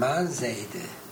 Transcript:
من زیده.